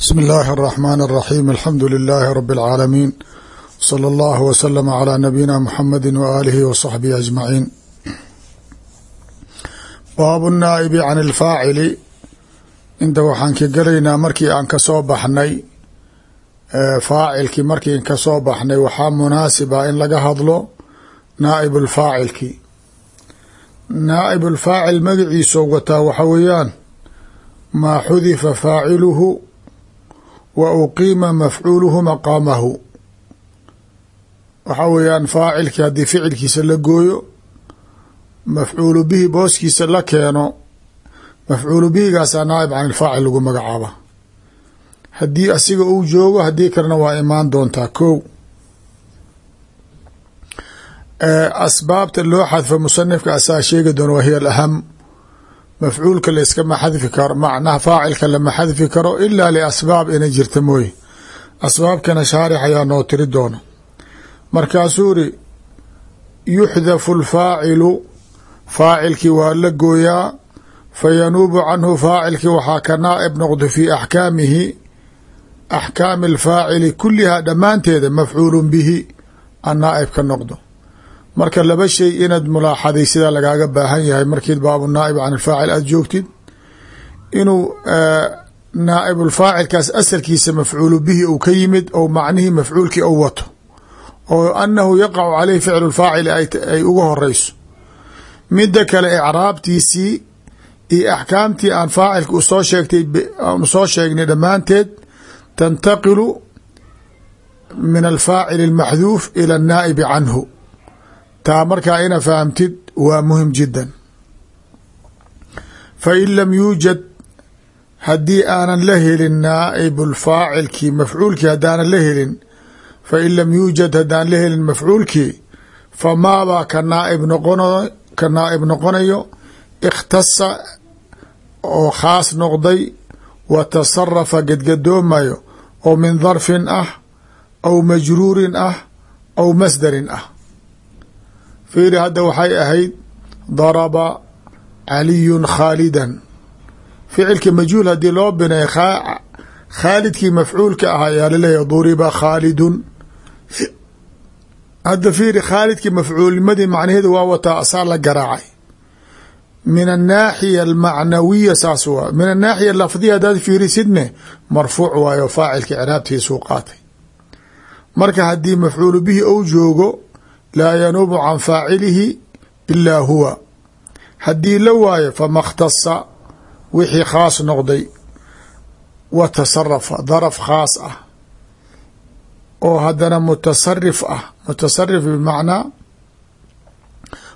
bsm اllahi الرحmn الرaxيm alxamdu لilaahi rb اlcaalamiin slى اllah wslm عlى nabiyina mxamedi waalihi wصaxbihi aجmaciin baabu الnaa'ibi can اlfaacili inta waxaan ka gelaynaa markii aan kasoo baxnay faacilkii markii kasoo baxnay waxaa munaasiba in laga hadlo naa'ib اlfaacilki naa'ib اlfaacil magaciisoo wataa waxa weeyaan maa xudifa faaciluhu wa uqiima mafcuuluhu maqaamahu. Waxaa weeyaan faacilkii haddii ficilkiisa la gooyo mafcuulu bihi booskiisa la keeno mafcuulu bihigaasaa naaib can ilfaacil lagu magacaaba. Haddii asiga uu joogo haddii kalena waa imaan doontaa kow. Asbaabta loo xadfo musanifka asaa sheegi doona wahiya alaham mafcuulka layskama xadfi karo macnaha faacilka lama xadfi karo ilaa liasbaab inay jirta mooye. Asbaabkana shaarix ayaa noo tiri doona markaasuu iri yuxdafu lfaacilu faacilkii waa la gooyaa fayanuubu canhu faacilkii waxaa ka naaib noqdo fii axkaamihi axkaami alfaacili kulihaa dhammaanteeda mafcuulun bihi an naaib ka noqdo marka laba shay inaad mulaaxaday sidaa lagaaga baahan yahay. Markii baabu naaib can alfaacil aada joogtid inuu naaibulfaacilkaas asalkiisa mafcuulu bihi uu ka yimid ou macnihii mafcuulkii ou wato oo anahu yaqacu caleyhi ficlu lfaacili ay uga horeyso mida kale icraabtiisii iyo axkaamtii aan faacilka u soo sheegtay aan u soo sheegnay dhammaanteed tantaqilu min alfaacili almaxduuf ila annaa'ibi canhu taa markaa ina fahamtid waa muhiim jiddan. Fa in lam yuujad haddii aanan la helin naaibulfaacilkii mafcuulkii haddaanan la helin fa in lam yuujad haddaan la helin mafcuulkii fa maabaa ka naaib noqon ka naaib noqonayo ikhtasa oo khaas noqday wa tasarafa gedgadoomayo oo min darfin ah aw majruurin ah aw masdarin ah fiiri hadda waxay ahayd daraba caliyun khaalidan ficilka majhuul haddii loo binay khaalidkii mafcuulka ah ayaa laleeyahy duriba khaalidun hadda fiiri khaalidkii mafcuulnimadii macnaheedu waa wataa asaa la garaacay min annaaxiya almacnawiya saas waa min annaaxiya lafdiya haddaad fiirisidne marfuuc waayo faacilka ciraabtiisuu qaatay marka haddii mafcuulu bihi ou joogo laa yanuubu can faacilihi ilaa huwa. Haddii la waayo fama wixii khaas noqday wa tasarafa daraf khaas ah oo haddana mutasarif ah mutasarif bimacnaa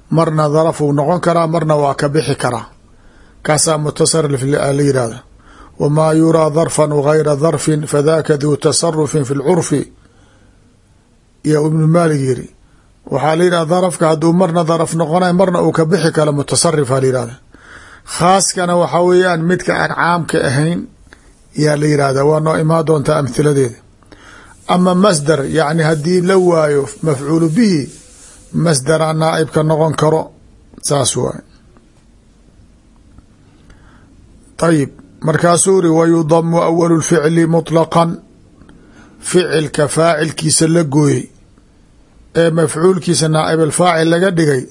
marna darafuu noqon karaa marna waa ka bixi karaa. Kaasaa mutasarif la yihahda wamaa yuraa darfan gayra darfin fadaka duu tasarufin fi lcurfi ya ibnu maalik yiri waxaa la yidhahda darafka hadduu marna daraf noqonay marna uu ka bixi karo mutasarifa la yihahda khaaskana waxaa weeyaan midka aan caamka ahayn yaa la yihahda waa noo imaan doontaa amhiladeeda. Ama masdar yacni haddii la waayo mafcuulu bihi masdara naaibka noqon karo saas waay ayib markaasuu iri wayudamu awalu lficli muطlaqan ficilka faacilkiisa la gooyey ee mafcuulkiisa naaib alfaacil laga dhigay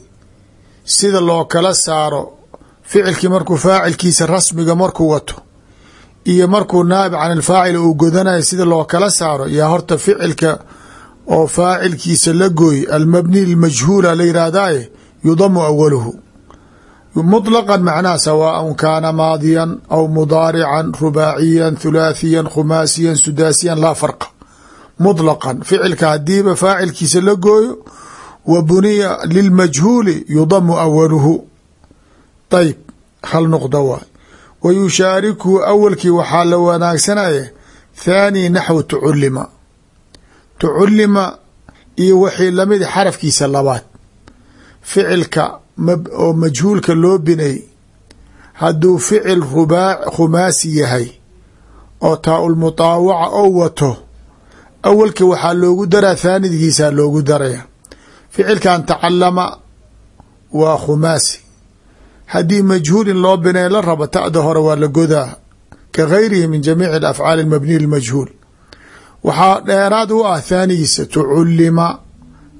sida loo kala saaro ficilkii markuu faacilkiisa rasmiga markuu wato iyo markuu naaib can alfaacil uu godanayo sida loo kala saaro yaa horta ficilka oo faacilkiisa la gooy almabni lmajhuula la yihahdaye yudamu awaluhu muطlaqan macnaha sawaaء kaana maadiyan aw mudaarican rubaaciyan thulaathiyan khumaasiyan sudaasiyan laa farqa muطlaqan ficilka hadiiba faacilkiisa la gooyo wa buniya lilmajhuuli yudamu awaluhu ayb hal noqdo waay. Wa yushaarikuhu awalkii waxaa la wanaagsanaya thaani naxwu tuculima tuculima iyo wixii la mid xarafkiisa labaad. Ficilka oo majhuulka loo binay hadduu ficil rubaa khumaasi yahay oo taa-ulmutaawaca oo wato awalka waxaa loogu daraa thaanidgiisaa loogu daraya. Ficilkan tacalama waa khumaasi. Haddii majhuul in loo binay la rabo ta'da hore waa la godaa. Ka gayrihi min jamiici alafcaali almabniy lmajhuul waxaa dheeraad u ah thaanigiisa tucullima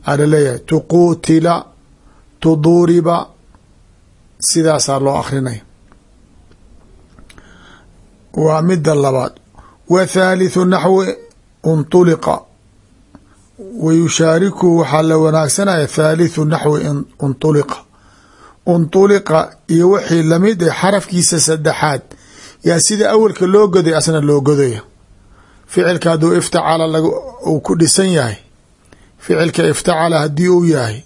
aa la leeyahay tuquutila tuduriba sidaasaa loo akrinaya waa mida labaad. Wa thaalithu naxwi untuliqa wa yushaariku waxaa la wanaagsanaya thaalithu naxwi untuliqa untuliqa iyo wixii la mid ah xarafkiisa saddexaad yaa sida awalka loo goday asna loo godaya ficilka hadduu iftacala uu ku dhisan yahay ficilka iftacala haddii uu yahay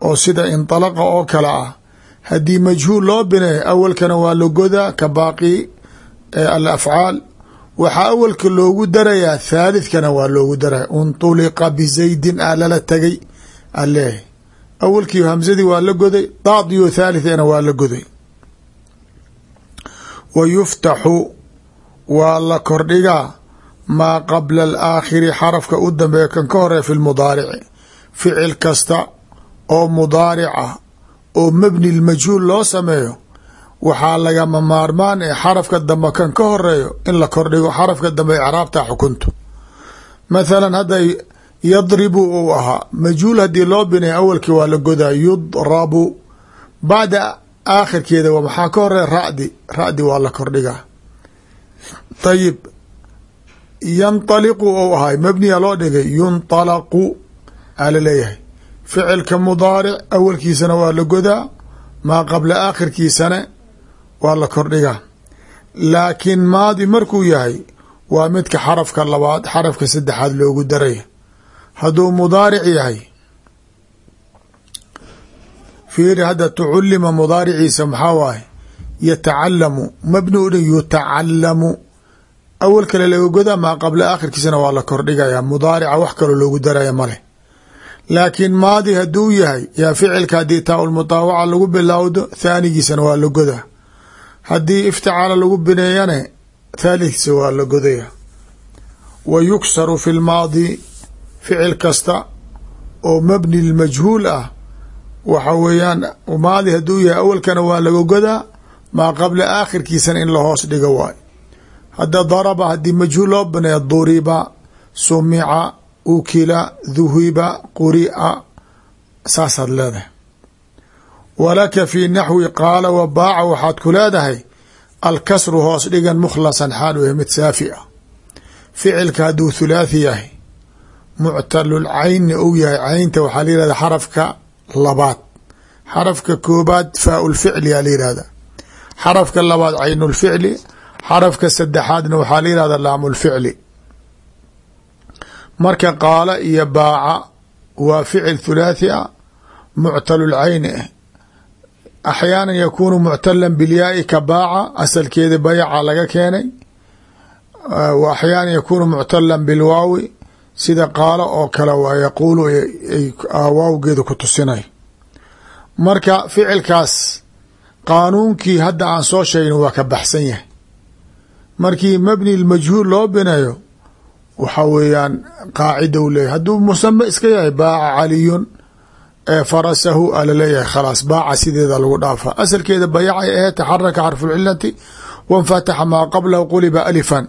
oo sida inطalaqa oo kale ah haddii majhuul loo bineeyo awalkana waa la godaa ka baaqi alafcaal waxaa awalka loogu darayaa thalithkana waa loogu daraya unطuliqa bizaydin aa lala tagay. Aleeyahy awalkii hamsadii waa la goday daadiyo thalithana waa la goday. Wa yuftaxu waa la kordhigaa. Maa qabla alaakhiri xarafka u dambeeya kan ka horeya fi lmudaarici ficil kasta oo mudaaric ah oo mabni lmajhuul loo sameeyo waxaa lagama maarmaan ee xarafka dambe kan ka horeeyo in la kordhigo xarafka dambe icraabta xukunto mathalan hadda yadribu uu ahaa majhuul haddii loo binaya awalkii waa la godaa yudrabu. Bacda aakhirkeeda maxaa ka horreeya radi. Radi waa la kordhigaa. Ayib yanطaliqu ou ahay mabniya loo dhigay yunطalaqu aa la leeyahay ficilka mudaaric awalkiisana waa la godaa maa qabla aakhirkiisana waa la kordhigaa laakiin maadi markuu yahay waa midka xarafka labaad xarafka saddexaad loogu daraya hadduu mudaaric yahay fiiri hadda tuculima mudaariciisa maxaa waaye? Yatacalamu mabni u dhin yutacalamu awal kale laga godaa maa qabla aakhirkiisana waa la kordhigaya mudaarica wax kaloo loogu daraya maleh laakiin maadi hadduu yahay yaa ficilka haddii taa ulmutaawaca lagu bilowdo thaanigiisana waa la godaa haddii iftacala lagu bineeyane thaalitkiisa waa la godaya wa yuksaru fi lmaadi ficil kasta oo mabni lmajhuul ah. Waxa weeyaan maadi hadduu yahay awalkana waa laga godaa maa qabla aakhirkiisana in la hoos dhigo waay. Hadda daraba haddii majhuul loo bineeya duriba sumica ukila duhiba quri'a saasaad leedahay walaka fii naxwi qaala wa baaca waxaad ku leedahay alkasru hoos dhigan mukhlasan xaal yahay mid saafi ah. Ficilka hadduu thulaathi yahay muctalulcayni ou yahay caynta waxaa la yihahda xarafka labaad. Xarafka koobaad faau lficli aa la yihahda xarafka labaad caynulficli xarafka saddexaadna waxaa la yihahda laamulficli marka qaala iyo baaca waa ficil thulaathi ah muctalulcayni ah axyaana yakuunu muctalan bilyaai ka baaca asalkeeda bayaca laga keenay wa axyaana yakuunu muctalan bilwaawi sida qaalo oo kale waa yaquulu waawgeeda ku tusinay marka ficilkaas qaanuunkii hadda aan soo sheegin waa ka baxsan yahay markii mabni lmajhuul loo bineeyo waxa weeyaan qaacida u leeyahy hadduu musame iska yahay baaca caliyun farasahu a la leeyahay khalaas baaca sideeda lagu dhaafa. Asalkeeda bayacay ahee taxaraka xarfulcilati wanfataxa maa qablahu quliba alifan.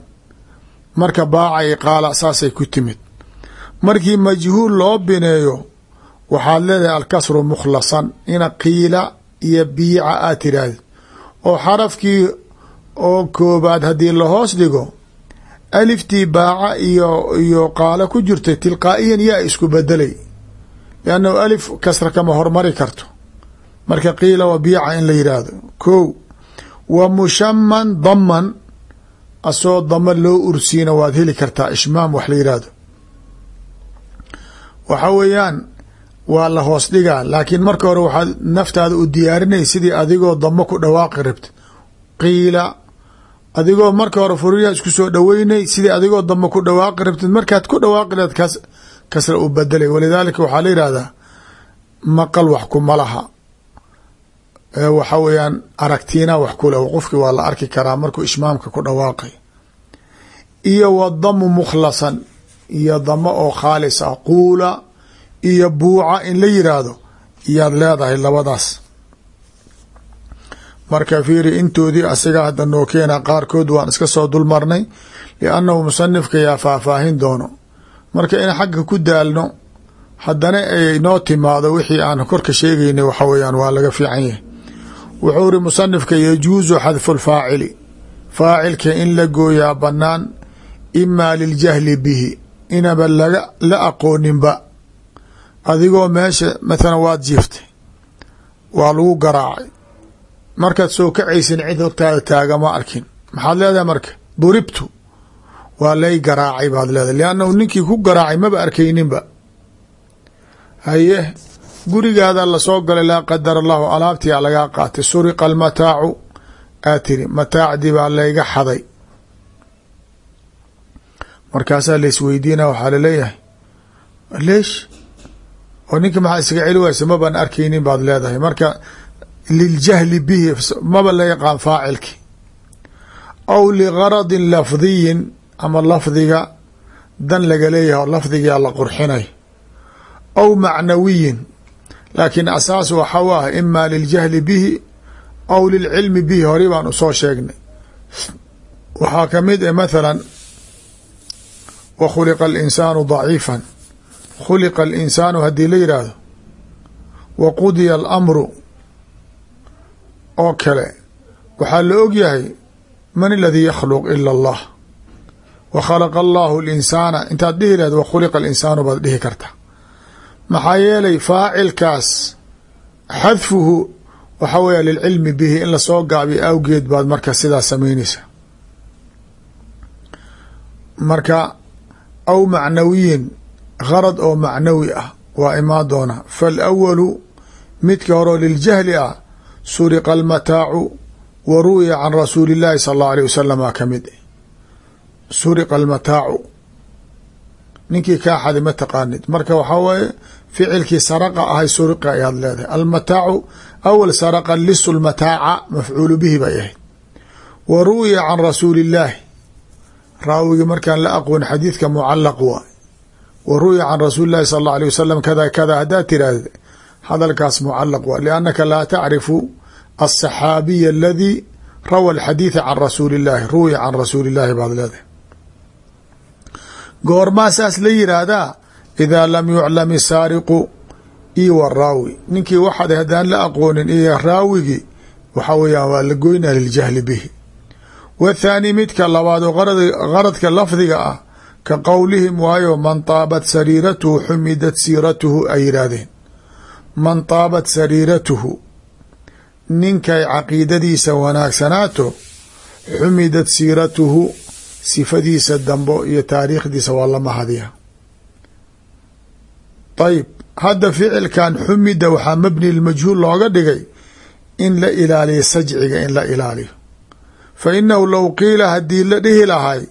Marka baaca i qaala saasay ku timid. Markii majhuul loo bineeyo waxaad leedahay alkasru mukhlasan ina qiila iyo biica aad tiraahdi oo xarafkii oo koobaad haddii lahoos dhigo aliftii baaca iyo iyo qaalo ku jirtay tilqaa'iyan yaa isku bedelay liannahu alif kasra kama hormari karto. Marka qiila wa biica in la yidhaahdo ko wa mushaman daman asoo dama loo ursiina waad heli kartaa ishmaam wax la yidhaahdo waxa weeyaan waa la hoos dhigaa laakiin marka hore waxaad naftaada u diyaarinay sidii adigoo damo ku dhawaaqi rabta. Qiila adigoo marka hore furiyaa isku soo dhaweynay sidii adigoo damo ku dhawaaqi rabtid markaad ku dhawaaqi kasra u bedelay. Walidaalika waxaa la yihahdaa maqal wax kuma laha. Waxa weeyaan aragtiina wax ku leh. Qofki waa la arki karaa markuu ishmaamka ku dhawaaqay. Iyo wa damu mukhlasan iyo damo oo khaalis ah quula iyo buuca in la yiraahdo iyaad leedahay labadaas. Marka fiiri intoodii asiga hadda noo keena qaarkood waan iska soo dulmarnay liannahu musanifka yaa faahfaahin doono marka in xagga ku daalno haddana ay noo timaado wixii aan korka sheegaynay waxa weyaan waa laga fiican yahay. Wuxuu iri musanifka yajuusu xadfu lfaacili faacilka in la gooyaa bannaan imaa liljahli bihi inaba laga la aqooninba. Adigoo meesha mathalan waad jiiftay waa lagu garaacay. Markaad soo kacaysin cid hortaada taaga ma arkin. Maxaad leedahay marka? Duribtu waa lay garaacay baad leedahay. Liannahu ninkii ku garaacay maba arkayninba. Haye gurigaada la soo galay laa qadar allahu alaabtiyaa lagaa qaatay. Suriqa almataacu aa tiri mataacdii baa layga xaday. Markaasaa laisweydiina waxaa la leeyahay leesh oo ninka maxaa isaga celi waysa maban arkaynin baad leedahay. Marka liljahli bihi maba la yaqaan faacilki aw ligaradin lafdiyin ama lafdiga dan laga leeyahay oo lafdigaa la qurxinay aw macnawiyin laakiin asaas waxa u ah ima liljahli bihi aw lilcilmi bihi hore baan u soo sheegnay. Waxaa ka mid ah mathala wa khuliqa alinsaanu daciifan. Khuliqa alinsaanu haddii la yidhaahdo wa qudiya alamru oo kale. Waxaa la og yahay man aladii yakhluq ila allah wa khalaqa allahu alinsaana intaad dhihi lahad wa khuliqa alinsaanu baad dhihi karta. Maxaa yeelay faacilkaas xadfuhu waxaa weya lilcilmi bihi in la soo gaabiyo awgeed baad marka sidaas samaynaysa. Marka aw macnawiyin garad oo macnawi ah waa imaan doona. Faalawalu midka horeo liljahli ah suriqa almataacu wa ru'ya can rasuuli illaahi sala allahu alيh wasalam aa ka suriqa almataacu ninkii kaa xaday ma taqaanid marka waxaa waaye ficilkii saraqa ahay suriqa ayaad leedahay almataacu awal saraqa lisu lmataaca mafcuulu bihi bay ahayd wa ru'ya can rasuuli illaahi raawigii markaan la aqoon xadiidka mucalaq waay wa ru'ya can rasuuli llahi sala allau alيh wasalam kada kada haddaad tiraahda hadalkaas mucalaq waay liannaka laa tacrifu alsaxaabiya aladii rawa alxadiida can rasuuli illahi ru'ya can rasuuli illahi baad leedahay goormaa saas la yiraahdaa idaa lam yuclam isaariqu io waraawi ninkii waxaad haddaan la aqoonin iyo raawigii waxa weeyaan waa la goynaa liljahli bihi. Wathaani midka labaad oo qaradka lafdiga ah ka qowlihim waayo man taabat sariiratuhu xumidat siiratuhu ay yidhaahdeen man taabat sariiratuhu ninkay caqiidadiisa wanaagsanaato xumidat siiratuhu sifadiisa dambo iyo taariikhdiisa waa la mahadiya ayib hadda ficilkan xumida waxaa mabni lmajhuul looga dhigay in la ilaaliyo sajciga in la ilaaliyo. Fa inahu low qiila haddii la dhihi lahay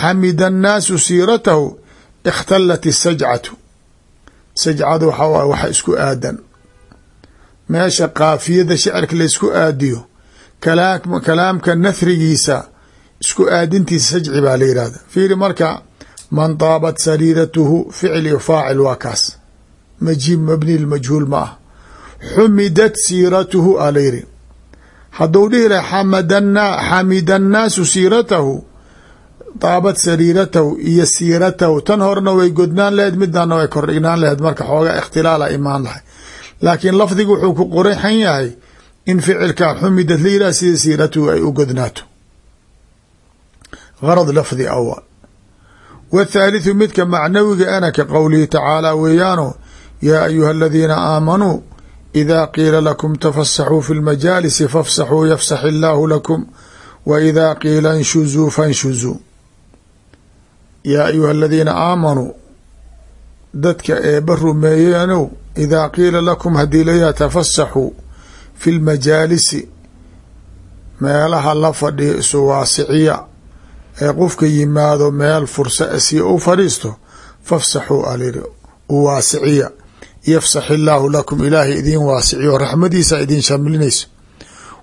xamida annaasu siiratahu ikhtalat isajcatu sajcadu waxaa waxa isku aadan. Meesha kaafiyada shicirka laysku aadiyo kalaamka nathrigiisa isku aadintiisa sajci baa la yihahda fiiri marka man taabat sariiratuhu ficil iyo faacil waa kaas. Majib mabni lmajhuul ma ah. Xumidat siiratuhu aa la yiri. Hadduu dhihi laha xamida annaasu siiratahu taabat sariiratahu iyo siiratahu. Tan horena way godnaan laheyd midana way kordhignaan laheyd marka xoogaa ikhtilaala imaan lahay. Laakiin lafdigu wuxuu ku qorixan yahay in ficilkan xumidad la sida siiratuhu ay u godnaato garad lafdi awal wthaalitثu midka macnawiga ana ka qowlihi tacaala weeyaano yaa ayuha aladiina aamanuu ida qiila lakum tafasaxuu fi lmajaalisi fafsaxuu yafsax illaahu lakum wa ida qiila nshuzuu fanshuzuu yaa ayuha aladiina aamanuu dadka eeba rumeeyeenow idaa qiila lakum haddii layaha tafasaxuu fi lmajaalisi meelaha la fadhiyo isu waasiciya ee qofka yimaado meel fursa si u fadhiisto fafsaxuu alyiri u waasiciya yafsax illaahu lakum ilaahay idiin waasiciyo raxmadiisa idiin shamlinayso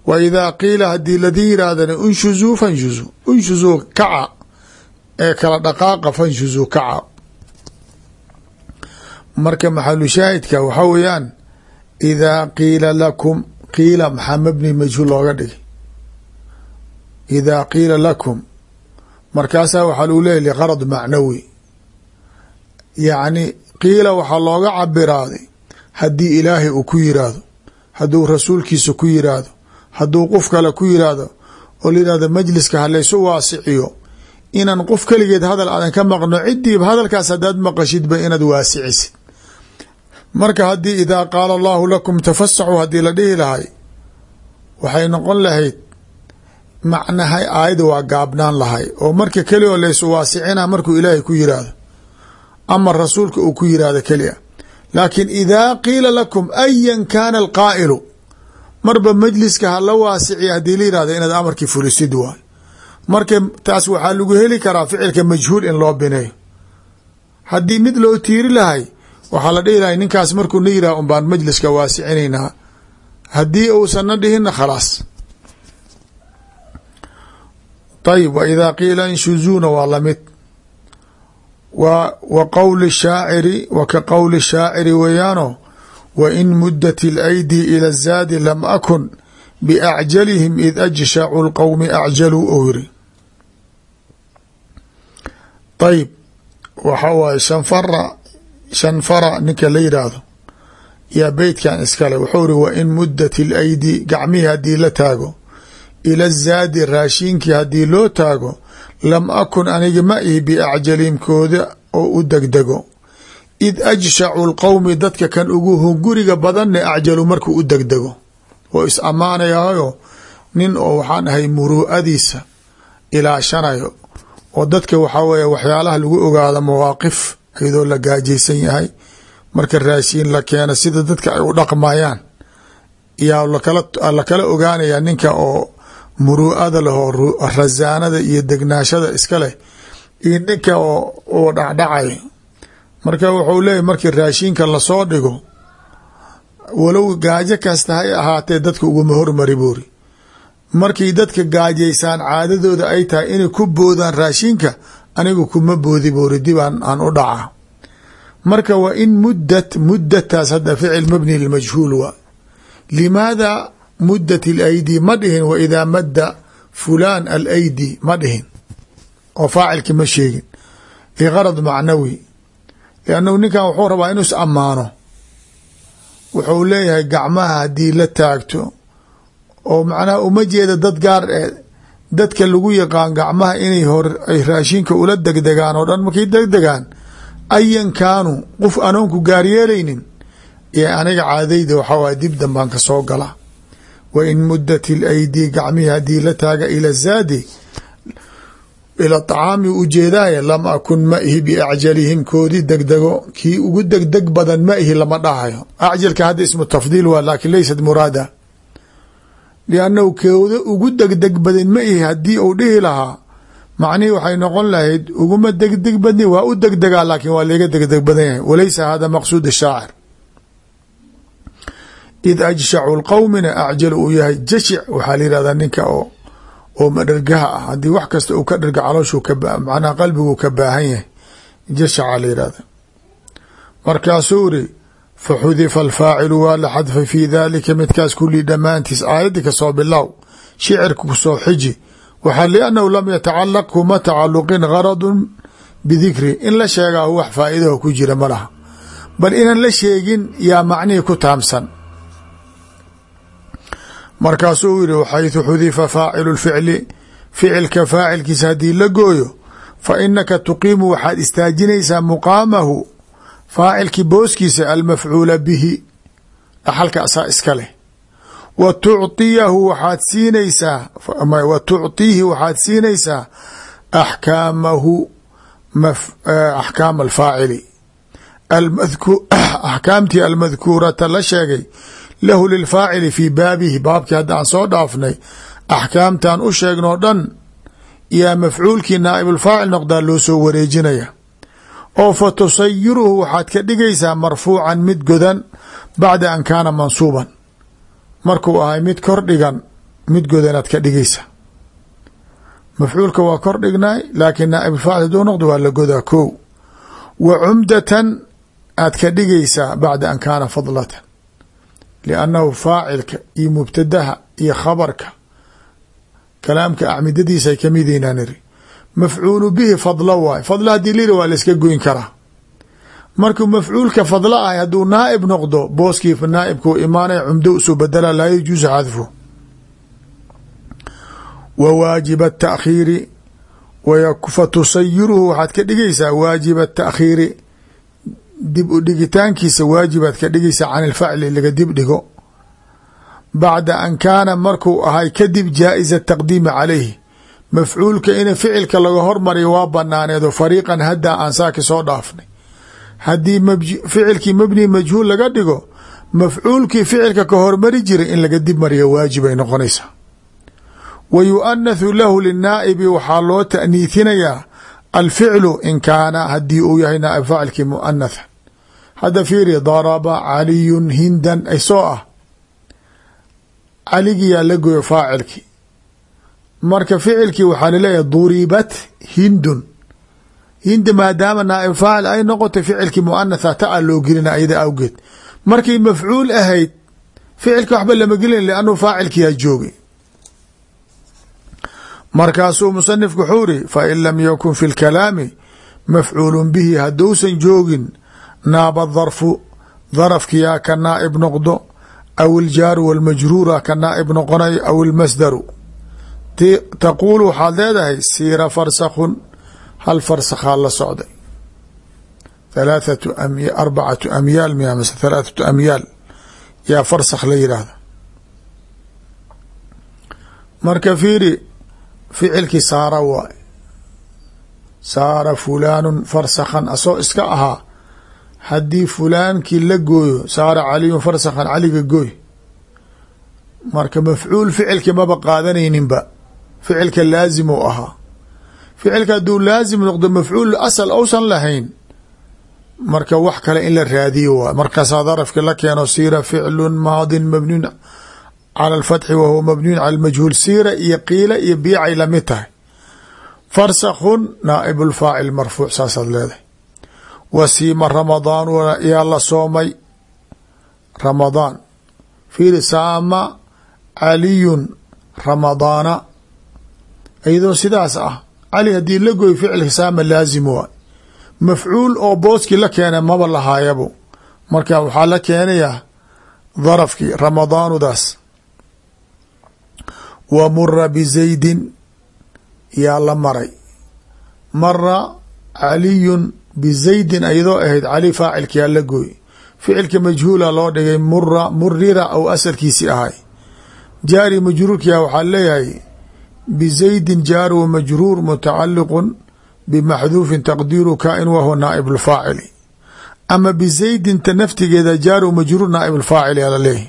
wa idaa qiila haddii ladii yihaahdana unshuzuu fanshuzuu unshuzuu kaca ee kala dhaqaaqa fanshuzuu kaca. Marka maxalu shaahidka waxaa weeyaan idaa qiila lakum qiila maxaa mabni majhuul looga dhigay. Idaa qiila lakum markaasaa waxaa lagu leeyahy liqarad macnawi. Yacni qiila waxaa looga cabiraaday haddii ilaahay uu ku yiraahdo hadduu rasuulkiisa ku yiraahdo hadduu qof kale ku yiraahdo oo layihahdo majliska halaysu waasiciyo inaan qof keligeed hadal aadan ka maqno cidiiba hadalkaas haddaad maqashidba inaad waasicisid marka haddii idaa qaala allahu lakum tafasaxuu haddii la dhihi lahay waxay noqon lahayd macnahay aayada waa gaabnaan lahay. Oo marka keli oo laysu waasicina markuu ilaahay ku yiraahdo. Ama rasuulka uu ku yiraahdo keli a laakiin idaa qiila lakum ayan kaana alqaa'ilu. Marba majliska hala waasiciya haddii la yihahdo inaad amarkii fulisid waay. Marka taas waxaa lagu heli karaa ficilka majhuul in loo bineeyo. Haddii mid loo tiiri lahay waxaa la dhihi lahay ninkaas markuu na yirah un majliska waasicinaynaa. Haddii uusan na dhihinna khalaas ayb wa idaa qiila inshuzuuna waa la mid wa qowli shaaciri wa ka qowli shaaciri weeyaano wa in mudat اlaydi ila zaadi lam akun biacjalihim id ajshacu lqowmi acjaluu ou yiri ayb waxa waaye shanfara shanfara ninka la yidhaahdo yaa beytkan iskale wuxuu iri wa in mudat اlaydi gacmihii haddii la taago ila zaadi raashiinkii haddii loo taago lam akun aniga ma ihi biacjalimkooda oo u degdego. Id ajshacu lqowmi dadka kan ugu hunguriga badanne acjalu markuu u degdego. Oo is ammaanayayo nin oo waxaan ahay muruu'adiisa ilaashanayo oo dadka waxaa weeye waxyaalaha lagu ogaado mawaaqif iyadoo la gaajaysan yahay. Marka raashiin la keeno sida dadka ay u dhaqmayaan yaa lakala ogaanaya ninka oo muruu'ada leh oo rasaanada iyo degnaashada iska leh iyo ninka oo dhacdhacay. Marka wuxuu leeyahy markii raashiinka la soo dhigo walow gaajo kasta hay ahaatee dadka uguma hormari buuri. Markii dadka gaajaysaan caadadooda ay tahay inay ku boodaan raashiinka anigu kuma boodi buuri dib aan u dhaca marka wa in mudat mudataas hadda ficil mabni lmajhuul waa. Limaada mudat alaydi ma dhihin wa idaa madda fulaan alaydi ma dhihin. Oo faacilki ma sheegin. Ligarad macnawi. Liannahu ninkan wuxuu rabaa inuu is ammaano. Wuxuu leeyahay gacmaha haddii la taagto. Oo macnaha uma jeeda dad gaar eh dadka lagu yaqaan gacmaha inay hor ay raashinka ula degdegaan oo dhan markay degdegaan. Ayan kaanuu qof anoonku gaaryeelaynin ee aniga caadayda waxaa waay dib danbaan ka soo gala wa in mudat ilaydi gacmihii haddii la taaga ila zaadi ila طacaami ujeedaaye lam akun ma ihi biacjalihim koodii degdego kii ugu degdeg badan ma ihi lama dhahayo. Acjalka hadda ismu tafdiil waa laakin laysat muraada. Liannahu kooda ugu degdeg badan ma ihi haddii uu dhihi lahaa macnihii waxay noqon lahayd uguma degdeg badni waa u degdegaa laakiin waa laga degdeg badan yahay. Walaysa hada maqsuud shaacir id ajshacu lqowmina acjal uu yahay jashic waxaa la yihahdaa ninka oo oo madhergaha ah. Haddii wax kasta uu ka dherga calooshuu kamacnaha qalbiguu ka baahan yahay jashaca la yihahda markaasuu iri faxudifa alfaacilu waa la xadfay fii dalika midkaas kulii dhammaantiis aayaddi ka soo bilow shicirka ku soo xiji. Waxaa liannahu lam yatacalaq kuma tacaluqin garadun bidikri in la sheegaa wax faa'iidaho ku jira ma laha. Bal inaan la sheegin yaa macnihii ku taamsan markaasuu yihi xayثu xudifa faacilu اficli ficilka faacilkiisa haddii la gooyo fa inaka tuqiimu waxaad istaajinaysaa muqaamahu faacilkii booskiisa almafcuula bihi. Dhaxalka asaa iska leh. Wa tuciyahu waxaad siinaysaa wa tuciihi waxaad siinaysaa axkaamahu eh, axkaam alfaacili. Axkaamtii almadkuurata la sheegay lahu lilfaacili fii baabihi. Baabkii hadda aan soo dhaafnay axkaamtan u sheegnoo dhan yaa mafcuulkii naaibulfaacil noqdaa loo soo wareejinaya. Oo fa tusayiruhu waxaad ka dhigaysaa marfuucan mid godan bacda an kaana mansuuban. Markuu ahay mid kor dhigan mid godanaad ka dhigaysa. Mafcuulka waa kor dhignay laakiin naaibulfaacil haduu noqdo waa la godaa ko wa cumdatan aad ka dhigaysaa bacda an kaana fadlatan liannahu faacilka iyo mubtadaha iyo khabarka kalaamka acmidadiisa ay ka mid yihiin aan iri mafcuulu bihi fadlo waay fadlo haddii liri waa la iska goyn karaa markuu mafcuulka fadlo ahay hadduu naaib noqdo booskii naaibkuu imaanaya cumdo u soo badala laa yajuusu xadfu wa waajib ataakhiiri fa tusayiruhu waxaad ka dhigaysaa waajib ataakhiiri dib u dhigitaankiisa waajibaad ka dhigaysaa can ilfacli laga dib dhigo bacda an kaana markuu ahay kadib jaa'iza taqdiimi calayhi. Mafcuulka in ficilka laga hormariyo waa banaaneedo fariiqan haddaa aan saaki soo dhaafnay. Haddii ficilkii mabni majhuul laga dhigo mafcuulkii ficilka ka hormari jiray in laga dib mariyo waajib ay noqonaysaa. Wa yu'anathu lahu linaa'ibi waxaa loo ta'niithinayaa alficlu in kaana haddii uu yahay naaib faacilkii mu'anathan hadda fiiri daraba caliyun hindan soo ah caligiyaa la goyo faacilkii marka ficilkii waxaa la leeyahay duribat hindun hindi maadaama naaib faacil ay noqotay ficilkii muanatha ta a loo gelina ayada awgeed markay mafcuul ahayd ficilka waxba lama gelin liannu faacilkiyaa joogay markaasuu musanifku wuxuu iri fain lam yakun fi lkalaami mafcuulun bihi hadduusan joogin naaba darfu darafkiyaa ka naaib noqdo aw iljaaru walmajruura ka naaib noqonayo aw ilmasdaru taquulu waxaad leedahay siira farsakhun hal farsakhaa la socday. Halaathatu arbacatu amyaal miya mase halaathatu amyaal yaa farsakh la yidhaahda marka fiiri ficilkii saara waay. Saara fulaanun farsakhan asoo iska ahaa. Haddii fulaankii la gooyo saara caliyun farsakhan caliga gooy. Marka mafcuul ficilki maba qaadanayninba ficilka laazim u ahaa. Ficilka hadduu laazim noqdo mafcuul asal ousan lahayn marka wax kale in la raadiyo waay markaasaa darafki la keeno siira ficlun maadin mabniun cala alfatxi wa huwa mabniyun cala almajhuul siira iyo qiila iyo biicay la mid tahay farsakhun naaib lfaacil marfuuc saasaad leedahay wasiima ramadaanu yaa la soomay ramadaan fiiri saama caliyun ramadaana iyadoo sidaas ah cali haddii la goy ficilka saama laazim waay mafcuul oo booskii la keena maba lahaayabu marka waxaa la keenayaa darafkii ramadaanudaas wa mura bizaydin yaa la maray. Mara caliyun bizaydin ayadoo ahayd cali faacilkiyaa la gooy ficilka majhuula loo dhigay mura murira ou asalkiisi ahay. Jaari majruurkiya waxaa leeyahay bizaydin jaar wa majruur mutacaliqun bimaxduufin taqdiiru kain wahuwa naaib lfaacili ama bizaydinta naftigeeda jaaru majruur naaib lfaacil yaa laleeyahy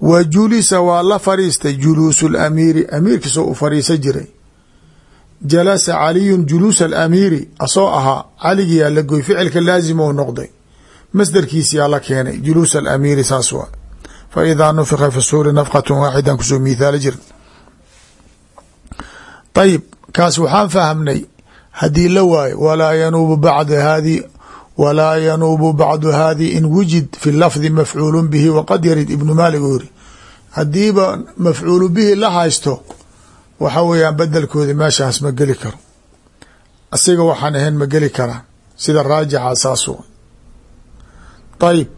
wa julisa waa la fariistay juluusu lamiiri amiirkiisoo u fariisa jiray. Jalasa caliyun juluusa alamiiri asoo ahaa caligiyaa la goy ficilka laazim ou noqday. Masdarkiisiyaa la keenay juluus alamiiri saas waa. Fa idaa nufika fi suuri nafqatun waaxidan ku soo mithaali jir ayib kaas waxaan fahamnay haddii la waayo walaa yanuubu bacda haadi walaa yanuubu bacdu haadi in wujid fi lafdi mafcuulu bihi waqad yarid ibnu maalik uu yiri haddiiba mafcuulu bihi la haysto waxa weeyaan bedelkoodi meeshaas ma geli karo. Asiga waxaan ahayn ma geli karaan sida raajixa saas w ayib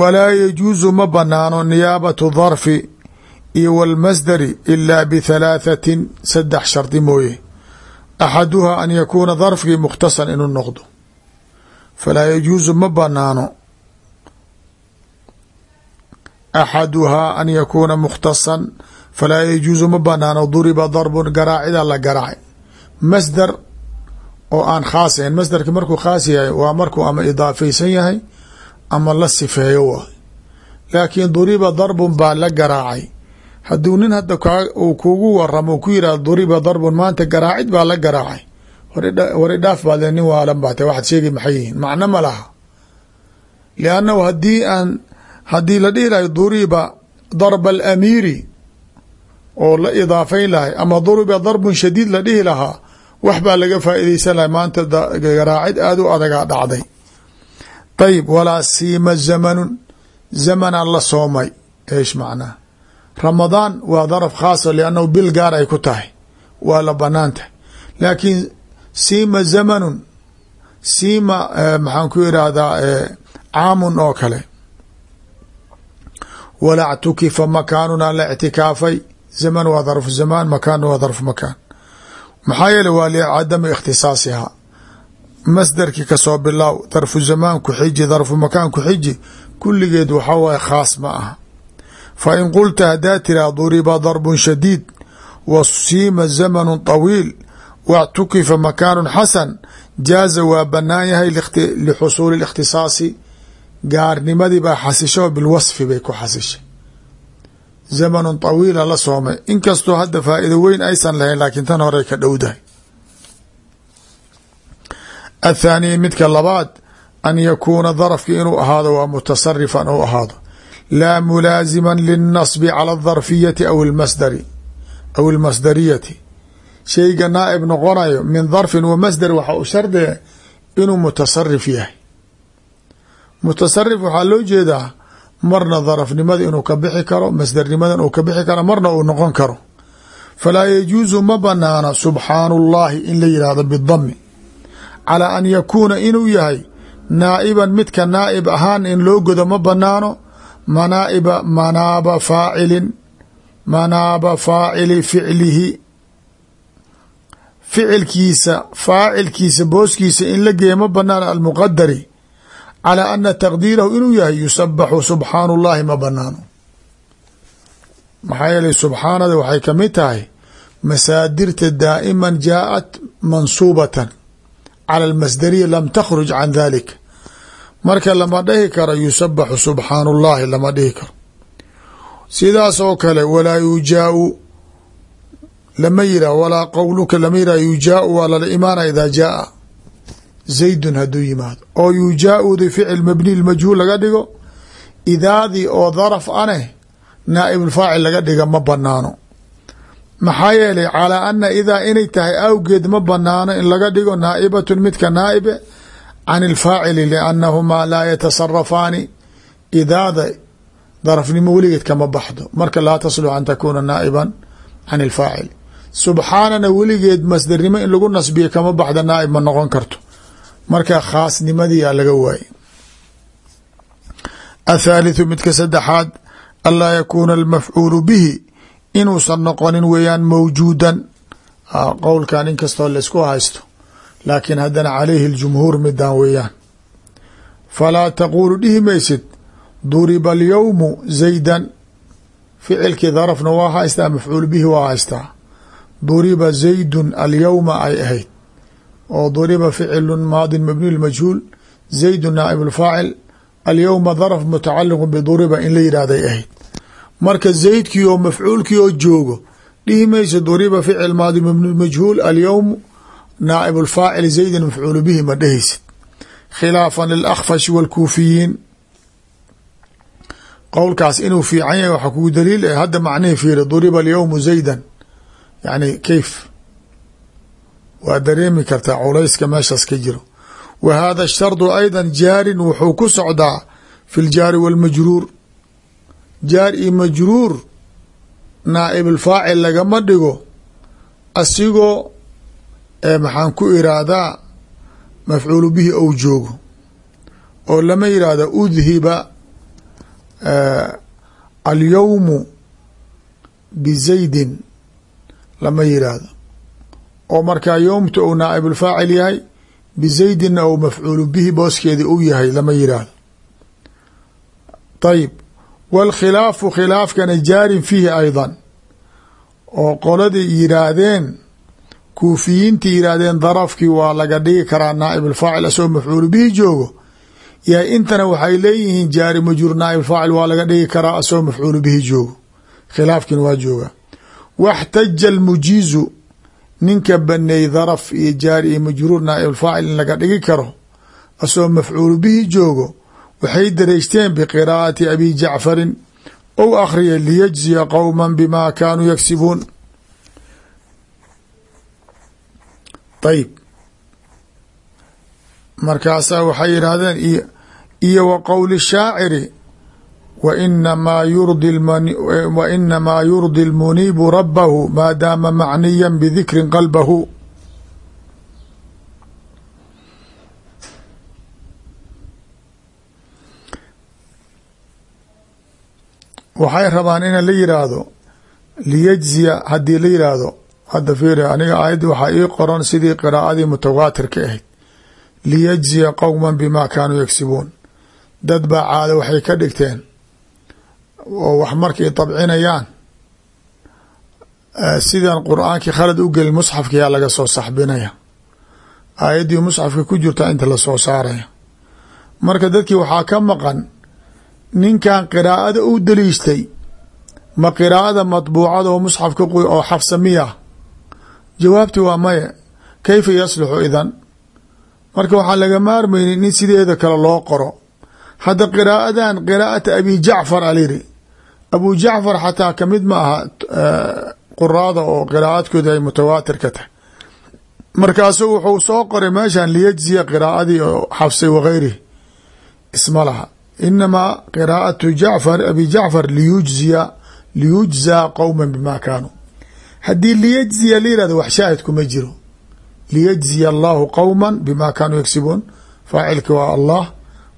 walaa yajuusu ma banaano niyaabatu darfi iyo wاlmasdari ilaa bithalaathatin saddex shardi mooye axaduhaa an yakuuna darfkii mukhtasan inuu noqdo falaa yajuusu ma banaano axaduhaa an yakuuna mukhtasan falaa yajuusu ma banaano duriba darbun garaacida la garaacay masdar oo aan khaas ahayn masdarki markuu khaas yahay waa markuu ama idaafaysan yahay ama la sifeeyo waay laakiin duriba darbun baa la garaacay hadduu nin hadda uu kugu waramo ku yihah duriba darbun maanta garaacid baa la garaacay. War idhaaf baad le nin waalan baa ta waxaad sheegi maxay yihiin. Macno ma laha. Liannahu haddii aan haddii la dhihi lahay duriba darba alamiiri oo la idaafayn lahay ama duriba darbun shadiid la dhihi lahaa wax baa laga faa'iidaysan lahay maanta garaacid aada u adagaa dhacday. Ayib walaa siima zamanun zamanaan la soomay eesh macnaha ramadaan waa daraf khaasa liannahu bil gaar ay ku tahay. Waa la bannaan tahay laakiin siima zamanun siima maxaan ku irahdaa caamun oo kale. Walaa ctukifa makaanuna la ictikaafay. Zaman waa darfu zamaan makaanna waa darfu makaan. Maxaa yeele waa licadami ikhtisaasihaa. Masdarkii ka soo bilaaw darfu zamaan ku xiji darfu makaan ku xiji kulligeed waxaa waaye khaas ma aha fa in qulta haddaa tiraa duriba darbun shadiid wa siima zamanu طawiil wاctukifa makaanu xasan jaaza waa banaan yahay lixusuuli الاkhtisaasi gaarnimadii baa xasisho bilwasfi bay ku xasishay zamanu طawiila la soomay inkastoo hadda faa'ido weyn aysan lahayn laakiin tan horey ka dhowdahay athaaniya midka labaad an yakuuna darafki inuu ahaado waa mutasarifan ou ahaado laa mulaazima liلnasbi calى الdarfiyati aw اmasdari aw اlmasdariyati shayga naaib noqonayo min darfin wa masdar waxa u shardiga inuu mutasarif yahay mutasarif waxaa loo jeedaa marna darafnimada inuu ka bixi karo masdarnimada inuu ka bixi karo marna uu noqon karo falaa yajuusu ma banaana subxaanu اllahi in la yihahdo bidami calaa an yakuuna inuu yahay naa'iban midka naa'ib ahaan in loo godo ma banaano manaa'iba manaaba faacilin manaaba faacili ficlihi. Ficilkiisa faacilkiisa booskiisa in la geeya ma banaano almuqadari calaa ana taqdiirahu inuu yahay yusabaxu subxaanu llahi ma banaano maxaa yeelay subxaanada waxay ka mid tahay masaadirta daa'iman jaaءat mansuubatan cala almasdariya lam takhruj can dalik marka lama dhihi karo yusabaxu subxaanu llahi lama dhihi karo. Sidaas oo kale walaa yujaau lama yirah walaa qowluka lama yirah yujaau waa lala imaanaya idaa jaaa zaydun hadduu yimaado. Oo yujaauda ficil mabni majhuul laga dhigo idaadii oo daraf aneh naaibulfaacil laga dhiga ma banaano maxaa yeelay calaa ana idaa inay tahay awgeed ma banaano in laga dhigo naa'ibatun midka naa'ibe can ilfaacili liannahumaa laa yatasarafaani idaada darafnimo weligeed kama baxdo marka laa taslux an takuuna naa'iban can ilfaacil subxaanana weligeed masdarnimo in lagu nasbiya kama baxda naa'ib ma noqon karto marka khaasnimadiyaa laga waaye athaalitثu midka saddexaad anlaa yakuuna almafcuulu bihi inuusan noqonin weeyaan mawjuudan qowlkan inkastoo la isku haysto laakiin haddana calayhi اljumhuur midaan weeyaan. Falaa taquulu dhihi maysid duriba alyowmu zaydan. Ficilkii darafna waa haystaa mafcuul bihi waa haystaa. Duriba zaydun alyowma ay ahayd. Oo duriba ficlu maadin mabniy majhuul zaydu naaib اlfaacil alyowma darf mutacaliqu biduriba in la yidhahday ahayd. Marka zaydkii oo mafcuulkii oo joogo dhihi maysa duriba ficil maadi mabni majhuul alyowm naaib اlfaacil zaydin mafcuulu bihi ma dhehaysid khilaafan lilakfashi wاlkuufiyiin qowlkaas inuu fiican yahay waxaa kugu daliil eh hadda macnihi fiiri duriba alyowmu zaydan yani keyf waa dareemi kartaa culayska meeshaas ka jiro wa hada shardu ayda jaarin wuxuu ku socdaa fi ljaari walmajruur jaar iyo majruur naaib alfaacil lagama dhigo asigoo ee maxaan ku iraahdaa mafcuulu bihi ou joogo oo lama yihahdo udhiba alyowmu bizaydin lama yidhaahdo oo markaa yowmta uu naaibulfaacil yahay bizaydinna ou mafcuulu bihi booskeedii u yahay lama yidhaahdo ayib wاlkhilaafu khilaafkana jaarin fiihi ayضa oo qoladii yidhaahdeen kuufiyiintii yidhaahdeen darafkii waa laga dhigi karaa naaib اlfaacil asagoo mafcuulu bihi joogo yahay intana waxay leeyihiin jaari majruur naaib faacil waa laga dhigi karaa asagoo mafcuulu bihi joogo. Khilaafkiina waa jooga. Waxtaja اlmujiizu ninka baneey daraf iyo jaari iyo majruur naaib faacil in laga dhigi karo asagoo mafcuulu bihi joogo waxay dareysteen biqiraa'ati abi jacfarin ou akhriya liyajziya qowma bima kaanuu yagsibuun ayib markaasaa waxay yidhaahdeen iyo wa qowli shaaciri wainamaa yurdi wainamaa yurdi lmuniibu rabahu maadaama macniya bidikrin qalbahu. Waxay rabaan ina la yiraahdo liyajziya haddii la yiraahdo hadda fiiri aniga aayaddii waxaa ii qoran sidii qiraa'adii mutawaatirka ahayd. Liyajziya qowma bima kaanuu yagsibuun dad baa caado waxay ka dhigteen. Oo wax markay dabcinayaan. Sidan qur'aankii khalad u gelin musxafkiyaa laga soo saxbinaya. Aayaddii musxafka ku jirta inta la soo saaraya. Marka dadkii waxaa ka maqan ninkan qiraa'ada u daliishtay ma qiraa'ada matbuucada oo musxafka oo xafsa miya jawaabti waa maya kayfa yaslixu idan? Marka waxaan laga maarmaynin in sideeda kale loo qoro. Hadda qiraa'adan qiraa'ata abi jacfar alyiri abu jacfar xataa ka mid ma aha quraada oo qiraa'adkooda ay mutawaatir ka tahay. Markaasu wuxuu soo qoray meeshan liyajziya qiraa'adii oo xafsay wagayrihi isma laha. Inamaa qiraa'atu jacfar abi jacfar liyujziya liyujzaa qowma bima kaanuu haddii liyajziya la yihahdo wax shaahid kuma jiro. Liyajziya allahu qowma bima kaanuu yagsibuun faacilka waa allah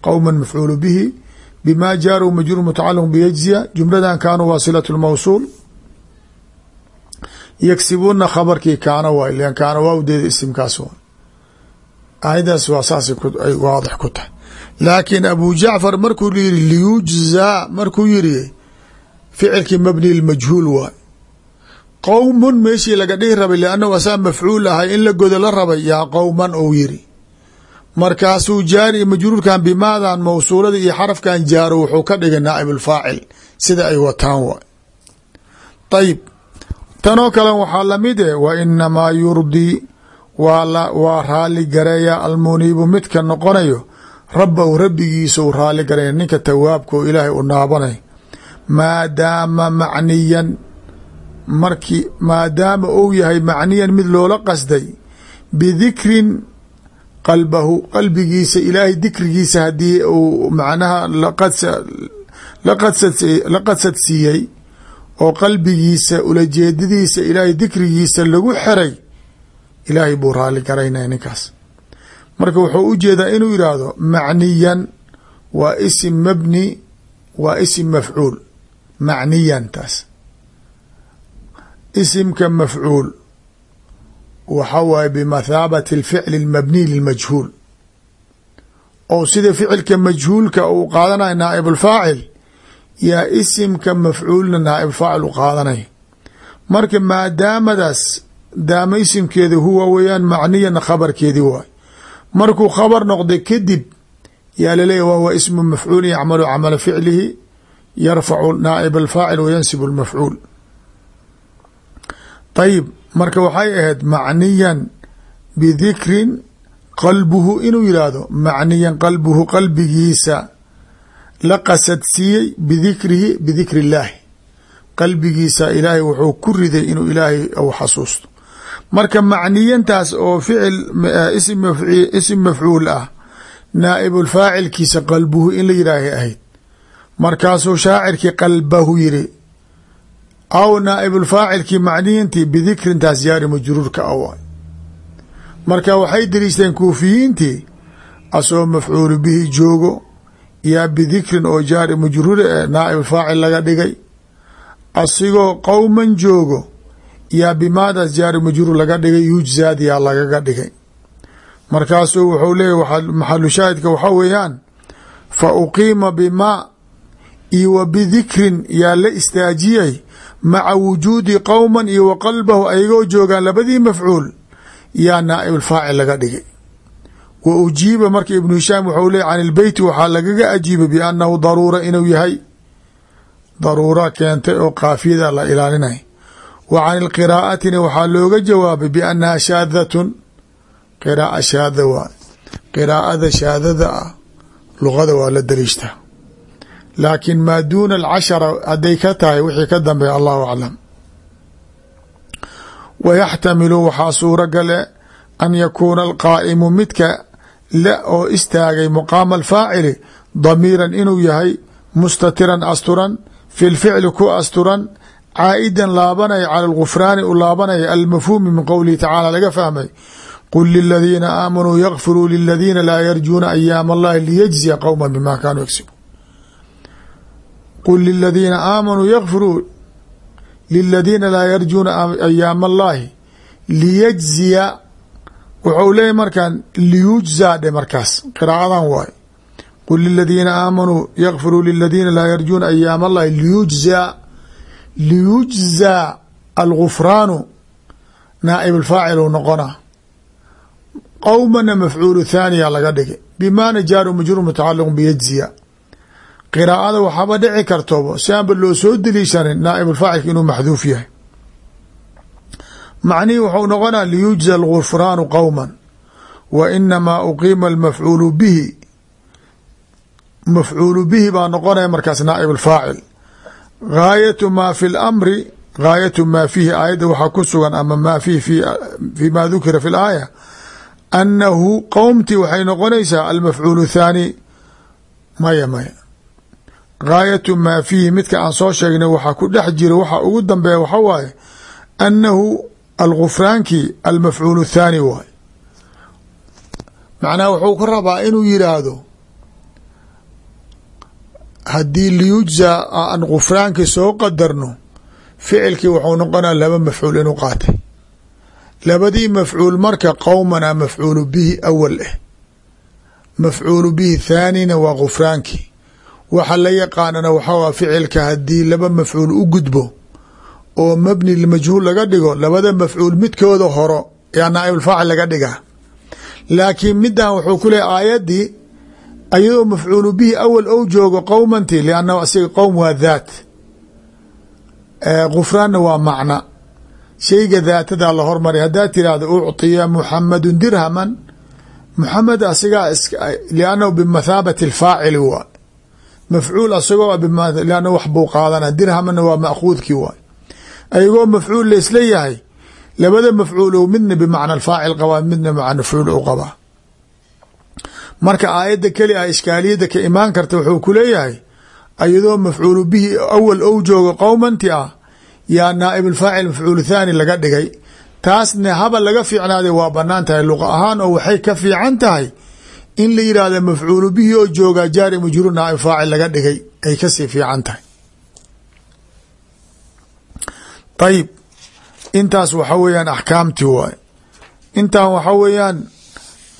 qowma mafcuulu bihi bima jaaruu majruur mutacaliq biyajziya. Jumladan kaanuu waa silat lmawsuul yagsibuuna khabarkii kaana waay lan kaana waawdeeda isimkaas waay aayadaas waa saas ay waadix ku tahay. Laakiin abu jacfar markuu yiri liyujzaa markuu yiri ficilkii mabni lmajhuul waay qowmun meeshii laga dhihi rabay liannahu asaa mafcuul ahay in la godo la rabay yaa qowman ou yiri markaasuu jaari majruurkan bimaadan mawsuulada iyo xarafkan jaaro wuxuu ka dhigay naaib lfaacil sida ay wataan waay. Ayib tanoo kale waxaa la mid eh wa inamaa yurdii waa raali gareeya almuniibu midka noqonayo rabahu rabbigiisa u raali garaya ninka tawaabka oo ilaahay u naabanay. Maadaama macniyan markii maadaama uu yahay macniyan mid loola qasday bidikrin qalbahu qalbigiisa ilaahay dikrigiisa haddii uu macnaha la qadsad siiyey oo qalbigiisa ulajeedadiisa ilaahay dikrigiisa lagu xeray ilaahay buu raali garaynaya ninkaas. Marka wuxuu u jeedaa inuu yidhaahdo macniyan waa isim mabni waa isim mafcuul. Macniyan taas isimka mafcuul waxa waaye bimathaabati alficli almabniy lilmajhuul. Oo sida ficilka majhuulka uu qaadanaya naaib alfaacil yaa isimka mafcuulna naaib faacil u qaadanaya marka maadaamadaas daama isimkeeda huwa weeyaan macniyana khabarkeedii waay markuu khabar noqday kadib yaa laleeyahy wahuwa ismu mafcuulin yacmalu camala ficlihi yarfacu naaib alfaacil wa yansibu lmafcuul ayib marka waxay ahayd macniyan bidikrin qalbuhu inuu yidhaahdo macniyan qalbuhu qalbigiisa la qasadsiiyey bidikrihi bidikri illaahi qalbigiisa ilaahay wuxuu ku riday inuu ilaahay u xasuusto. Marka macniyantaas oo ficil isim mafcuul ah naaibulfaacilkiisa qalbuhu in la yidhaahay ahayd. Markaasuu shaacirkii qalbahu yiri aw naaibulfaacilkii macniyantii bidikrintaas jaari majruurka awaay marka waxay deliishteen kuufiyiintii asoo mafcuulu bihi joogo yaa bidikrin oo jaari majruuri e naaibulfaacil laga dhigay asigoo qowman joogo yaa bimaadaas jaari majruur laga dhigay yujzaad yaa lagaga dhigay. Markaasuu wuxuu leeyahy maxalu shaahidka waxaa weeyaan fa uqiima bimaa iyo wa bidikrin yaa la istaajiyay maca wujuudi qowman iyo wa qalbahu ayagoo joogaan labadii mafcuul yaa naaib alfaacil laga dhigay. Wa ujiiba marka ibnu hishaam wuxuu leey can ilbeyti waxaa lagaga ajiibay biannahu daruura inuu yahay. Daruura keentay oo kaafiyada la ilaalinay wa can ilqiraa'atina waxaa looga jawaabay biannaha shaadatun qiraaa shaada waa qiraa'ada shaadada ah luqada waa la daliishtaa laakiin maa duuna alcashara hadday ka tahay wixii ka dambeeya allahu aclam. Wa yaxtamilu waxaa suuragale an yakuuna alqaa'imu midka le oo istaagay muqaama alfaacili damiiran inuu yahay mustatiran asturan fi lficli ku asturan caa'idan laabanaya cala lgufraani u laabanaya almafhuumi min qowlihi tacaala laga fahmay. Qul liladiina aamanuu yakfiruu liladiina laa yarjuuna ayaam allahi liyajziya qowma bima kaanuu yagsibuun qul liladiina aamanuu yakfiruu liladiina laa yarjuuna ayaam allahi liyajziya wuxuu leeyahy markaan liyujzaa dhe markaas qiraacadan waay qul liladiina aamanuu yakfiruu liladiina laa yarjuuna ayaam allahi liyujzaa liyujzaa algufraanu naaib alfaacil noqona qowmana mafcuulu thaaniya laga dhigay bimaana jaaru majruur mutacaliq biyajziya qiraa'ada waxaaba dhici kartoba si aanba loo soo deliishanin naaib alfaacilka inuu maxduuf yahay. Macnihii wuxuu noqonaa liyujza algufraanu qowma wa inamaa uqiima almafcuulu bihi mafcuulu bihi baa noqonaya markaas naaib alfaacil gaayatu maa fi lamri gaayatu maa fiihi aayadda waxaa ku sugan ama maa fiihi fi ma dukira fi laaya annahu qowmtii waxay noqonaysaa almafcuulu thaani. Maya maya gaayatu maa fiihi midka aan soo sheegnay waxaa ku dhex jira waxa ugu dambeeya waxa waaye annahu algufraankii almafcuulu thaani waay macnaha wuxuu ka rabaa inuu yidhaahdo haddii liyujzaa aan gufraankii soo qadarno ficilkii wuxuu noqonaa laba mafcuul inuu qaatay. Labadii mafcuul marka qowmana mafcuulu bihi awal ah mafcuulu bihi thaanina waa gufraankii waxa la yaqaanana waxaa ficilka haddii laba mafcuul u gudbo oo mabni limajhuul laga dhigo labada mafcuul midkooda horo yaa naaibulfaacil laga dhigaa laakiin midan wuxuu ku leehay aayaddii ayadoo mafcuulu bihi awal ou joogo qowmanti liannahu asiga qowm waa daat. Gufraanna waa macna. Shayga daatadaa la hormaray haddaad tiraahdo ucطiya muxamadun dirhaman. Muxamed asigaa liannahu bimathaabati alfaacili waay mafcuul asagoo lianna wax buu qaadana dirhamanna waa ma'khuudkii waay ayagoo mafcuul laisla yahay labada mafcuul midna bimacna alfaacil qabaa midna mafcuul u qabaa marka aayadda keli ah ishkaaliyadda ka imaan karta wuxuu ku leeyahay ayadoo mafcuulu bihi awal ou joogo qowmanti ah yaa naaib alfaacil mafcuul thaani laga dhigay taasna haba laga fiicnaaday waa bannaan tahay luqa ahaan oo waxay ka fiican tahay in la yidhaahda mafcuulu bihi oo joogaa jaari majruur naaib faacil laga dhigay ay ka sii fiican tahay. Ayib intaas waxa weeyaan axkaamtii waaye. Intan waxa weeyaan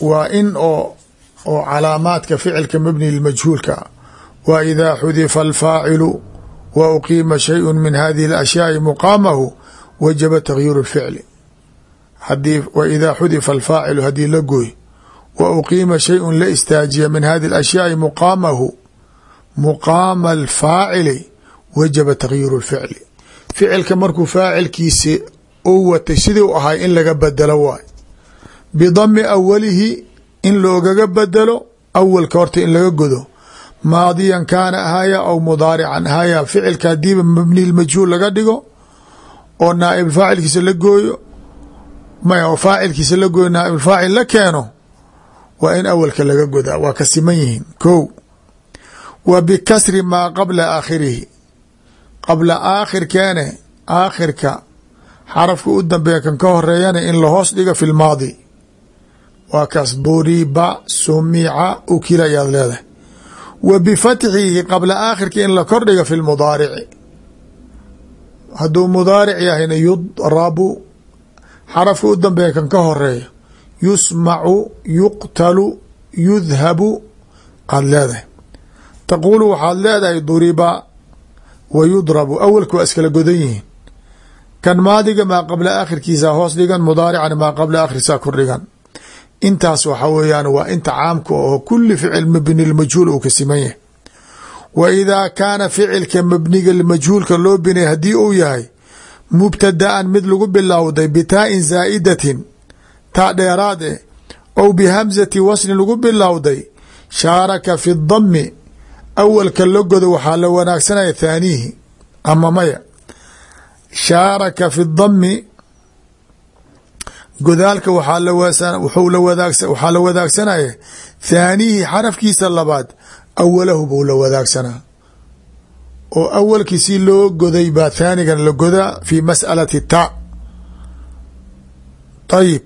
waa in oo oo calaamaadka ficilka mabni lmajhuulka ah wa idaa xudifa alfaacilu wa uqiima shayun min hadihi اlashyaai muqaamahu wajaba takhyiru اlficli haddii wa idaa xudifa alfaacilu haddii la gooy wa uqiima shayun la istaajiya min hadi اlashyaai muqaamahu. Muqaama alfaacili wajaba takhyiru اlficli ficilka markuu faacilkiisi u watay sidii u ahay in laga bedelo waay. Bidami awalihi in loogaga bedelo awalka horta in laga godo. Maadiyan kaana ahaya aw mudaarican ahaya ficilka hadiiba mabni majhuul laga dhigo oo naaibfaacilkiisa la gooyo faacilkiisa la gooyo naaibfaacil la keeno waa in awalka laga godaa. Waa ka siman yihiin. Ko wa bikasri maa qabla aakhirihi. Qabla aakhirkeene aakhirka xarafka u dambeeya kan ka horeeyana in lahoos dhiga fi lmaadi waa kaas duriba sumica ukila ayaad leedahay. Wa bifatxihi qabla aakhirka in la kordhiga fi lmudaarici hadduu mudaaric yahayna yudrabu xarafka u dambeeya kan ka horreeya yusmacu yuqtalu yudhabu aad leedahay taquulu waxaad leedahay duriba wa yudrabu awalka waa iskala godan yihiin kan maadiga maa qabla aakhirkiisa hoos dhigan mudaaricana maa qabla aakhirkiisa kordhigan intaas waxa weeyaan waa inta caamka oo kuli ficil mabni lmajhuul uu ka siman yahay wa idaa kaana ficilka mabniga majhuulka loo binay haddii uu yahay mubtadaan mid lagu bilowday bitaain zaa'idatin taa dheeraad eh ou bihamzati waslin lagu bilowday shaaraka fi dami awalka la godo waxaa la wanaagsanaya thaaniihi ama maya. Shaaraka fi dami godaalka waxaa la wadaagsanaya thaaniihi xarafkiisa labaad awalahu buu la wadaagsanaa oo awalkii si loo goday baa thaanigan la godaa fi mas'alati ta. Ayib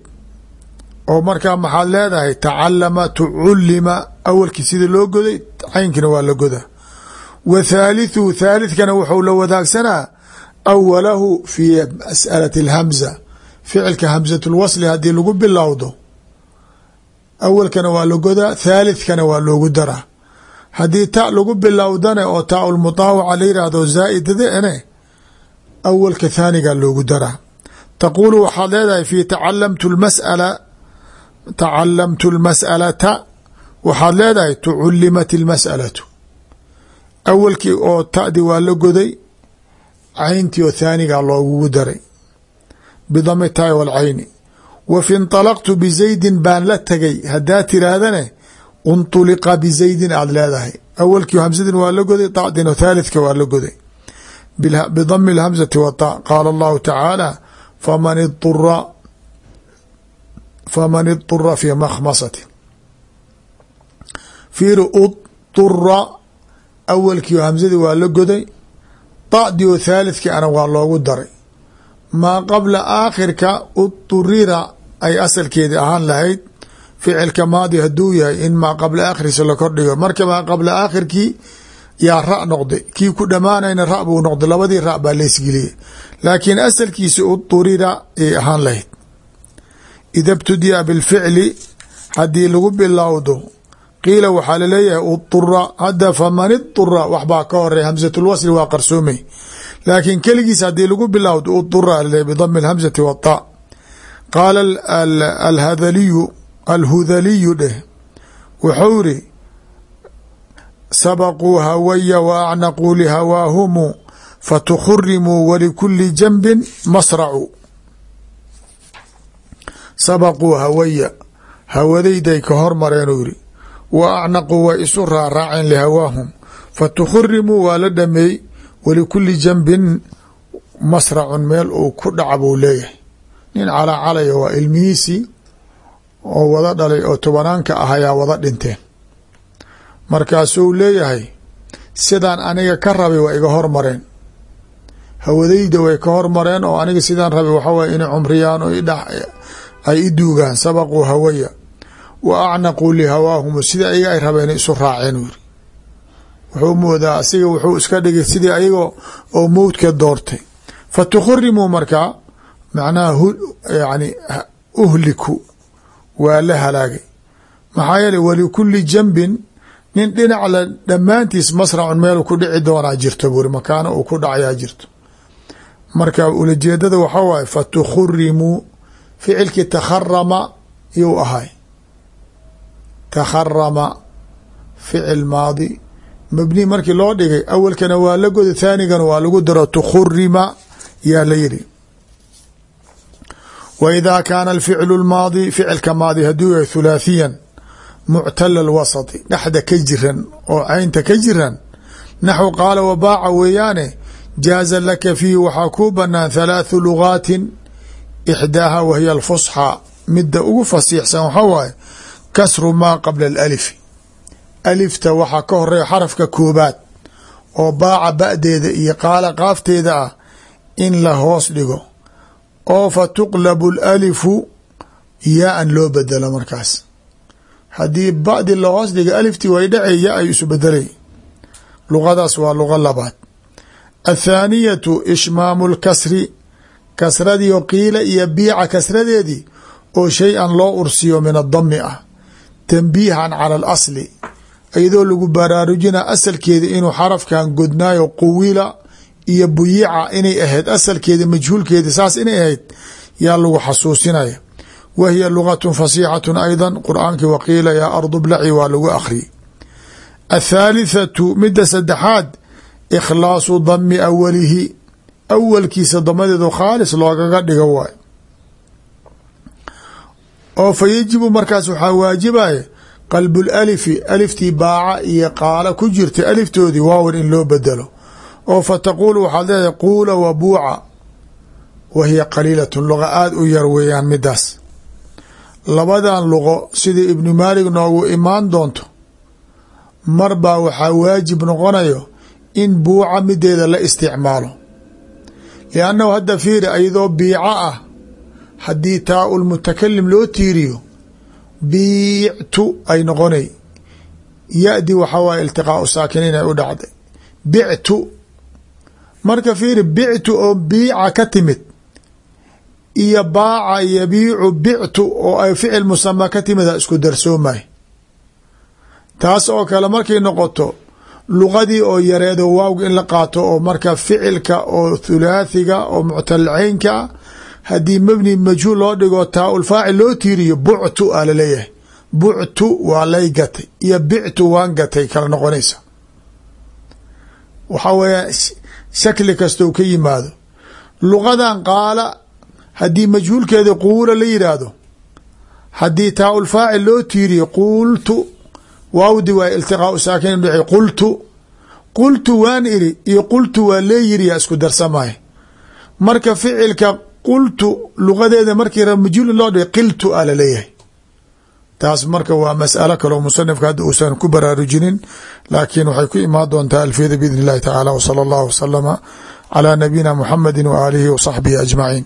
oo markaa maxaad leedahay tacalama tucullima awalkii sida loo goday caynkina waa la godaa. Wa thaalithu thalithkana wuxuu la wadaagsanaa awalahu fi mas'alati alhamza ficilka hamsatu lwasli haddii lagu bilowdo. Awalkana waa la godaa thalithkana waa loogu daraa. Haddii ta lagu bilowdane oo taa lmutaawaca la yihahdo zaaidadane awalka thaaniga loogu daraa. Taquulu waxaad leedahay fi tacalamtu lmas'ala tacalamtu lmas'alata waxaad leedahay tucullimat ilmas'alatu awalkii oo ta'di waa la goday cayntii oo thaaniga loogugu daray bidami taai walcayni wa fi inطalaqtu bizaydin baan la tegay haddaa tiraahdane unطuliqa bizaydin aad leedahay awalkii hamsadin waa la goday dacdin oo thalithka waa la goday bidami اlhamzati wata qaala allahu tacaala faman idura faman idura fi makhmasati fiiri udura awalkii oo hamsadii waa la goday dacdi oo thalithkii ana waa loogu daray maa qabla aakhirka udurira ay asalkeedi ahaan lahayd ficilka maadi haduu yahay in maa qabla aakhirkiisa la kordhigo marka maa qabla aakhirkii yaa ra noqday kii ku dhammaanayna ra buu noqday labadii ra baa leysgeliyey laakiin asalkiisi udurira ay ahaan lahayd ida btudiya bilficli haddii lagu bilowdo qiila waxaa la leeyahay udura hadda faman idura waxbaa ka horey hamsatulwasli waa qarsoomay laakiin keligiis haddii lagu bilowdo udura laleeyahy bidami alhamzati wata qaala alhadaliyu alhudaliyu dheh wuxuu iri sabaquu hawaya wa acnaquu lihawaahumu fatukhurimuu walikuli janbin masracu sabaquu hawaya. Hawadayday ka hormareenuu yiri wa acnaquu way isu raaraaceen lihawaahum fatukhurimuu waa la dhameey walikuli janbin masracun meel uu ku dhaca buu leeyahay. Nin calaa calaya waa ilmihiisii oo wada dhalay oo tobanaanka ah ayaa wada dhinteen. Markaasuu leeyahay sidaan aniga ka rabay waa iga hormareen hawadayda way ka hormareen oo aniga sidaan rabay waxaa waye inay cumriyaan oo ay i duugaan sabaquu hawaya wa acnaquu lihawaahum sida ayaga ay rabeen isu raaceen u wuxuu moodaa asiga wuxuu iska dhigay sidii ayaga oo mowdka doortay. Fatukhurimuu markaa macnaha yani uhliku waa la halaagay. Maxaa yeeley walikuli janbin nin dhinac la dhammaantiis masracun meel ku dhici doonaa jirto buuri makaano uu ku dhacayaa jirto. Marka ulajeedada waxaa waaye fatukhurimuu ficilkii takharama yuu ahay. Takharama ficil maadi. Mabni markii loo dhigay awalkana waa la goda thaanigana waa lagu daro tukhurima yaa la yidhi. Wa idaa kaana alficlu lmaadi ficilka maadi hadduu yahay thulaathiyan muctala alwasati dhexda ka jiran oo caynta ka jiran. Naxw qaala wabaaca weeyaane jaaza laka fiihi waxaa kuu banaan thalaathu lugaatin ixdaaha wahiya alfusxa midda ugu fasiixsan waxaa waaye kasru maa qabla alalifi alifta waxaa ka horreeya xarafka koobaad oo baaca ba'deeda iyo qaala qaafteeda ah in la hoos dhigo oo fa tuqlabu alalifu yaa-an loo bedelo markaas haddii ba'di la hoos dhiga aliftii way dhacey ya ay isu bedelay luqadaas waa luqa labaad athaaniyatu ishmaamu lkasri kasradiio qiila iyo biica kasradeedii oo shay an loo ursiyo min adami ah tanbiihan cala alasli iyadoo lagu baraarujina asalkeeda inuu xarafkan godnaayo quwila iyo buyica inay ahayd asalkeeda majhuulkeeda saas inay ahayd yaa lagu xasuusinaya wa hiya lugatun fasiixatun ayda qur'aankii waqiila yaa ardu blaci waa lagu akhriyey athaalithatu midda saddexaad ikhlaasu dami awalihi awalkiisa damadeedu khaalis loogaga dhigo waay. oo fa yajibu markaas waxaa waajibaya qalbu lalifi aliftii baaca iyo qaala ku jirta aliftoodii waawan in loo bedelo. oo fa taquulu waxaad leedahay quula wa buuca wa hiya qaliilatun luqa aada u yar weeyaan midaas labadan luqo sida ibnu maalig noogu imaan doonto mar baa waxaa waajib noqonayo in buuca mideeda la isticmaalo liannahu hadda fiiri ayadoo biico ah haddii taa ulmutakalim loo tiiriyo biictu ay noqonay ya-di waxaa waay iltiqaau saakiniin ay u dhacday bictu marka fiiri bictu oo biica ka timid iyo baaca yabiicu bictu oo ay ficil musama ka timid a isku darsoomay taas oo kale markay noqoto luqadii oo yareedo waawga in la qaato oo marka ficilka oo thulaathiga oo muctalcaynka haddii mebni majhuul loo dhigo taa ulfaacil loo tiiriyo buctu a la leeyahay buctu waa lay gatay iyo bictu waan gatay kala noqonaysa. Waxaa weeya shakli kastou ka yimaado. Luqadan qaala haddii majhuulkeeda quula la yidhaahdo haddii taa ulfaacil loo tiiriyo quultu waawdi waa iltiqaau saakin dh qultu qultu waan iri iyo qultu waa lee yiriyaa isku darsamay marka ficilka qultu luqadeeda markii ra majhuul in loo dhigo qiltu a laleeyahay taas marka waa mas'alo kaleo musanifka hadda uusan ku baraarujinin laakiin waxay ku imaan doontaa alfiyada biidn اllahi tacaala wsala اllah wsalama calى nabiyina muxamedi wa aalihi wa saxbihi ajmaciin